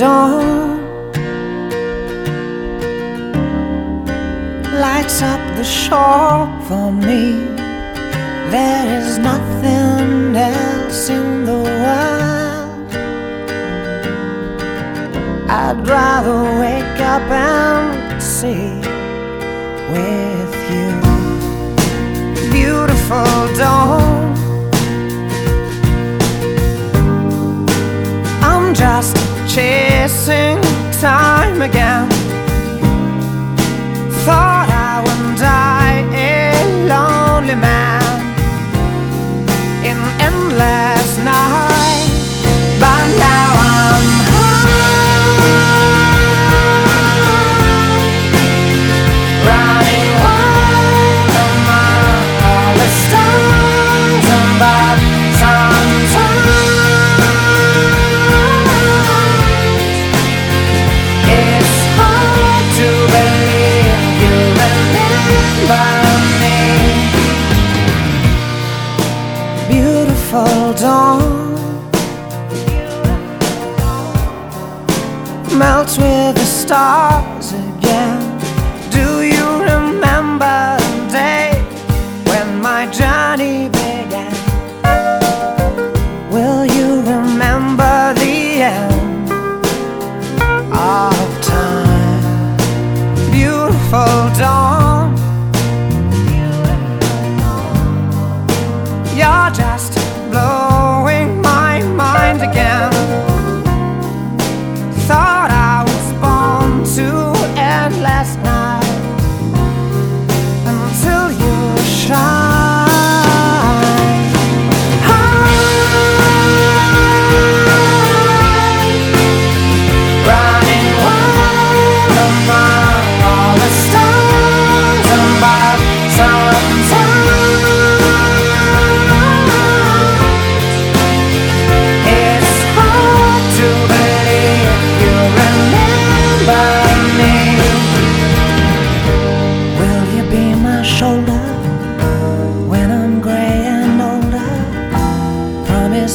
dawn lights up the shore for me. There is nothing else in the world. I'd rather wake up and see with you. Time again. Remember me. Beautiful dawn melts with the stars again. Do stardust.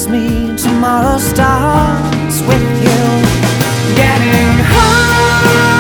me tomorrow starts with you getting high.